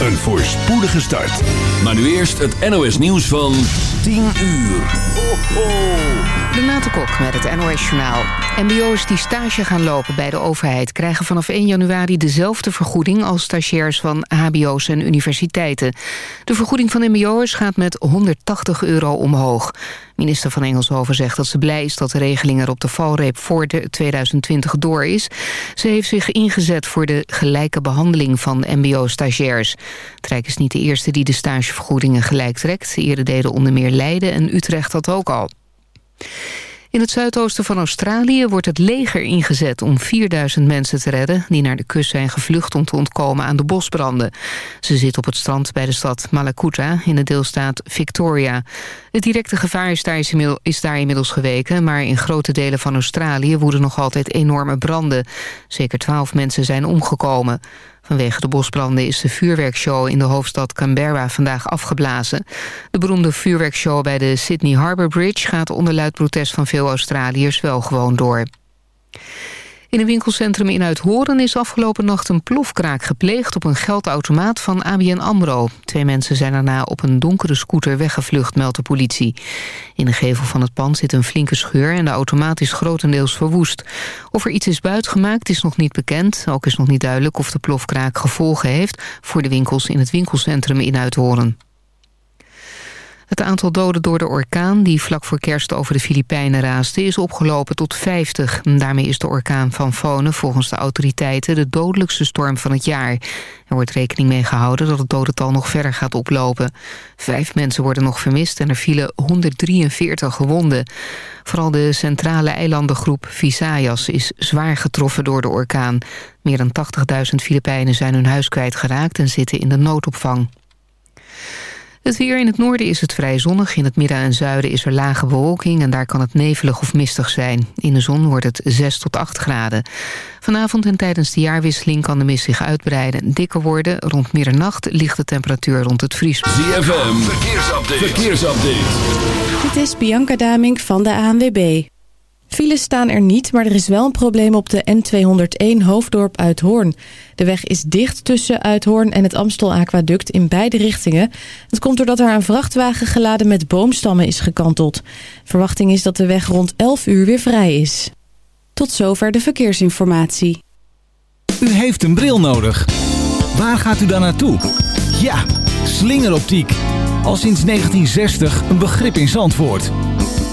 een voorspoedige start. Maar nu eerst het NOS nieuws van 10 uur. Ho. Renate Kok met het NOS Journaal. MBO's die stage gaan lopen bij de overheid... krijgen vanaf 1 januari dezelfde vergoeding... als stagiairs van hbo's en universiteiten. De vergoeding van mbo'ers gaat met 180 euro omhoog. Minister van Engelshoven zegt dat ze blij is... dat de regeling er op de valreep voor de 2020 door is. Ze heeft zich ingezet voor de gelijke behandeling van mbo-stagiairs. Het Rijk is niet de eerste die de stagevergoedingen gelijk trekt. Eerder deden onder meer Leiden en Utrecht dat ook al. In het zuidoosten van Australië wordt het leger ingezet om 4000 mensen te redden... die naar de kust zijn gevlucht om te ontkomen aan de bosbranden. Ze zitten op het strand bij de stad Malakuta in de deelstaat Victoria. Het directe gevaar is daar, is daar inmiddels geweken... maar in grote delen van Australië woeden nog altijd enorme branden. Zeker 12 mensen zijn omgekomen. Vanwege de bosbranden is de vuurwerkshow in de hoofdstad Canberra vandaag afgeblazen. De beroemde vuurwerkshow bij de Sydney Harbour Bridge gaat onder luid protest van veel Australiërs wel gewoon door. In een winkelcentrum in Uithoren is afgelopen nacht een plofkraak gepleegd op een geldautomaat van ABN AMRO. Twee mensen zijn daarna op een donkere scooter weggevlucht, meldt de politie. In de gevel van het pand zit een flinke scheur en de automaat is grotendeels verwoest. Of er iets is buitgemaakt is nog niet bekend. Ook is nog niet duidelijk of de plofkraak gevolgen heeft voor de winkels in het winkelcentrum in Uithoren. Het aantal doden door de orkaan die vlak voor kerst over de Filipijnen raasde... is opgelopen tot 50. Daarmee is de orkaan van Fone volgens de autoriteiten... de dodelijkste storm van het jaar. Er wordt rekening mee gehouden dat het dodental nog verder gaat oplopen. Vijf mensen worden nog vermist en er vielen 143 gewonden. Vooral de centrale eilandengroep Visayas is zwaar getroffen door de orkaan. Meer dan 80.000 Filipijnen zijn hun huis kwijtgeraakt en zitten in de noodopvang. Het weer in het noorden is het vrij zonnig. In het midden en zuiden is er lage bewolking... en daar kan het nevelig of mistig zijn. In de zon wordt het 6 tot 8 graden. Vanavond en tijdens de jaarwisseling kan de mist zich uitbreiden... en dikker worden. Rond middernacht ligt de temperatuur rond het vriespunt. ZFM, verkeersupdate. verkeersupdate. Dit is Bianca Damink van de ANWB. Files staan er niet, maar er is wel een probleem op de N201 Hoofddorp Uithoorn. De weg is dicht tussen Uithoorn en het Amstel Aquaduct in beide richtingen. Het komt doordat er een vrachtwagen geladen met boomstammen is gekanteld. Verwachting is dat de weg rond 11 uur weer vrij is. Tot zover de verkeersinformatie. U heeft een bril nodig. Waar gaat u dan naartoe? Ja, slingeroptiek. Al sinds 1960 een begrip in Zandvoort.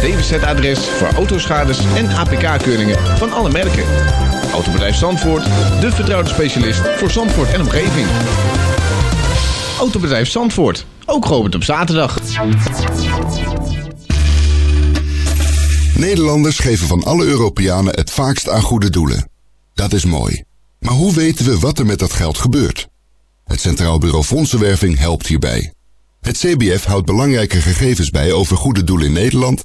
DWZ-adres voor autoschades en APK-keuringen van alle merken. Autobedrijf Zandvoort, de vertrouwde specialist voor Zandvoort en omgeving. Autobedrijf Zandvoort, ook geopend op zaterdag. Nederlanders geven van alle Europeanen het vaakst aan goede doelen. Dat is mooi. Maar hoe weten we wat er met dat geld gebeurt? Het Centraal Bureau Fondsenwerving helpt hierbij. Het CBF houdt belangrijke gegevens bij over goede doelen in Nederland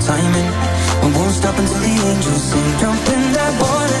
time. I won't stop until the angels sing. Jump in that water,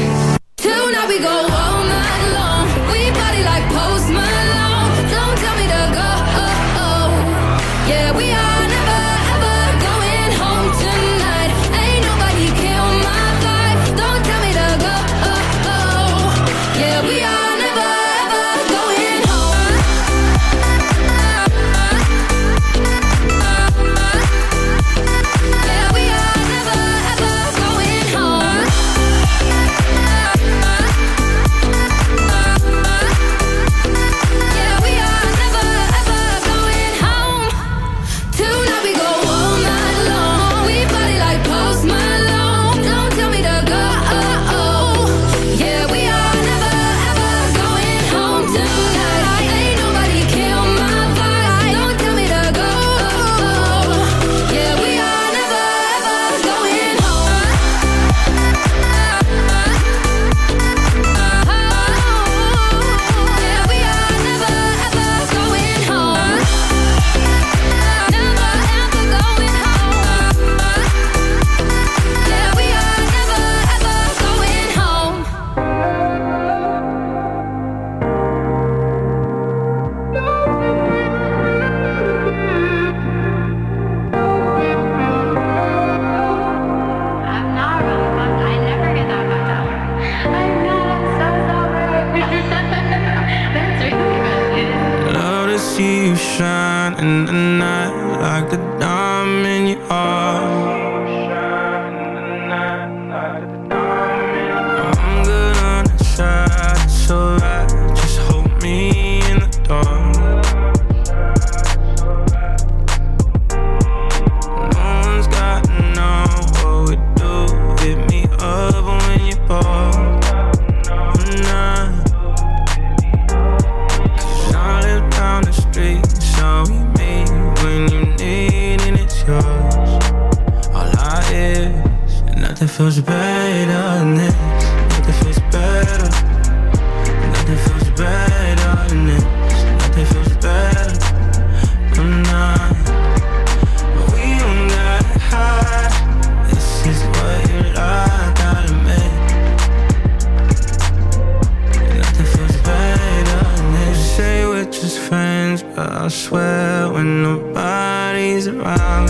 friends, but I swear when nobody's around.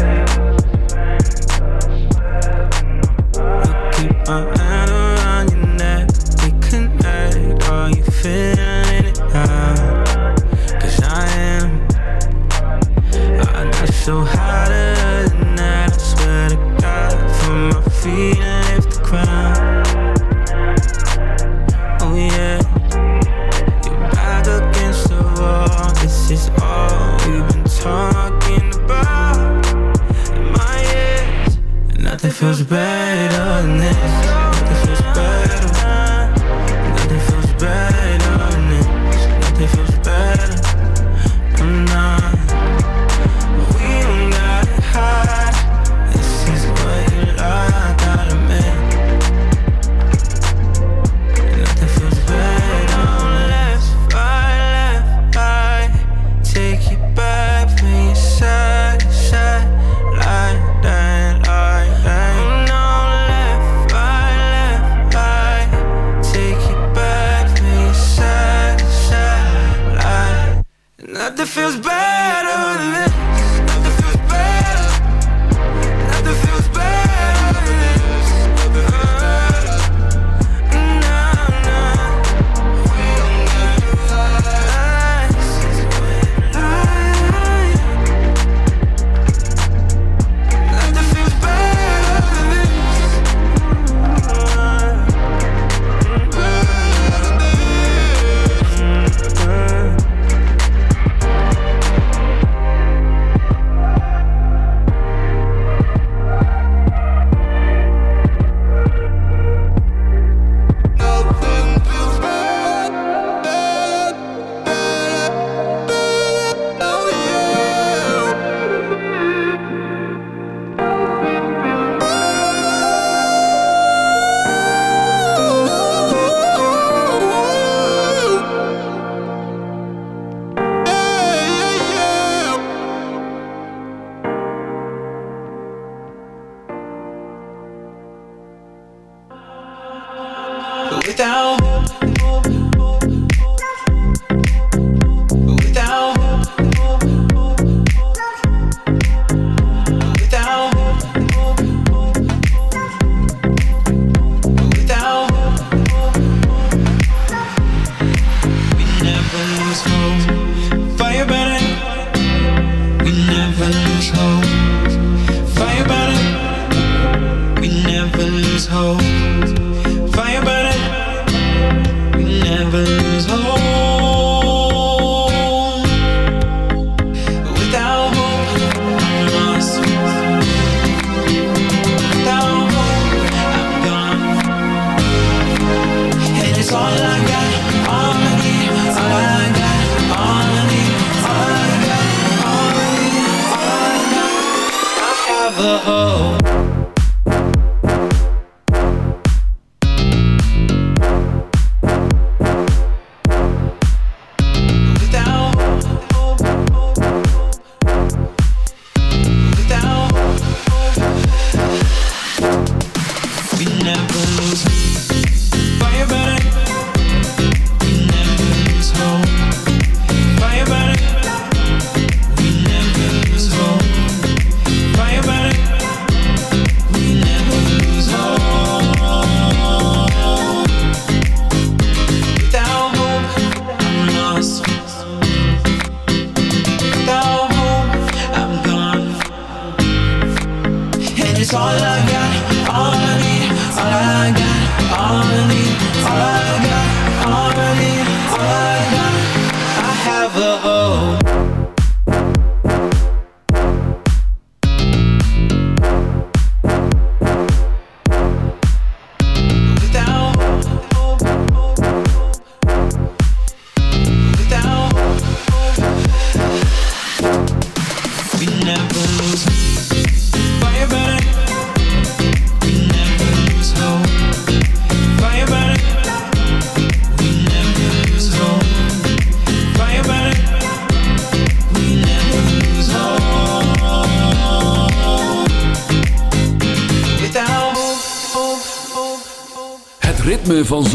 I keep my hand around your neck, we connect. Are you feeling it I am. I'm not so high.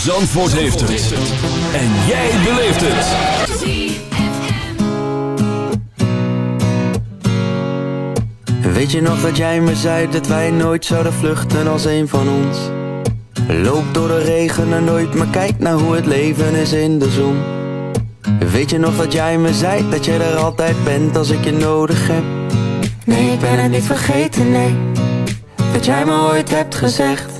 Zandvoort heeft het. En jij beleeft het. Weet je nog dat jij me zei dat wij nooit zouden vluchten als een van ons? Loop door de regen en nooit, maar kijk naar hoe het leven is in de zon. Weet je nog dat jij me zei dat je er altijd bent als ik je nodig heb? Nee, ik ben het niet vergeten, nee. Dat jij me ooit hebt gezegd.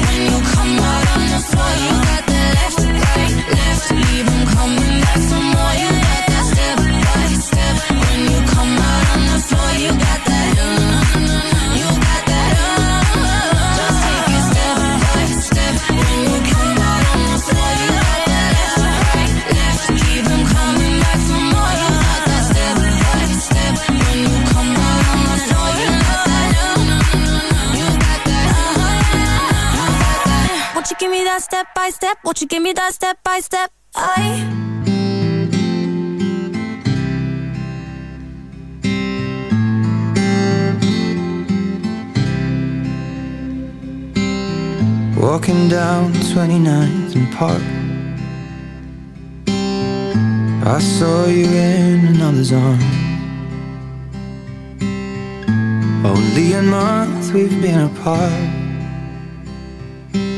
You give me that step by step? Won't you give me that step by step? I. Walking down 29th and Park I saw you in another's arm Only a month we've been apart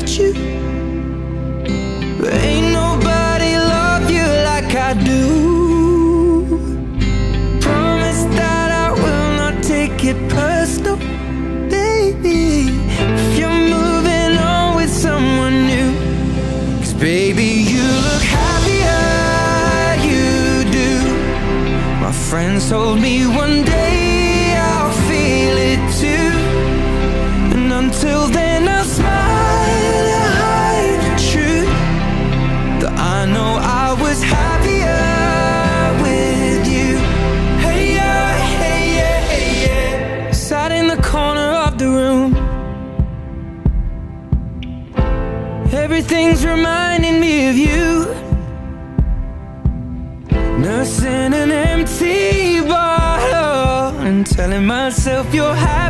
Hurt you. Ain't nobody love you like I do. Promise that I will not take it personal, baby. If you're moving on with someone new. Cause baby, you look happier, you do. My friends told me one day telling myself you're happier,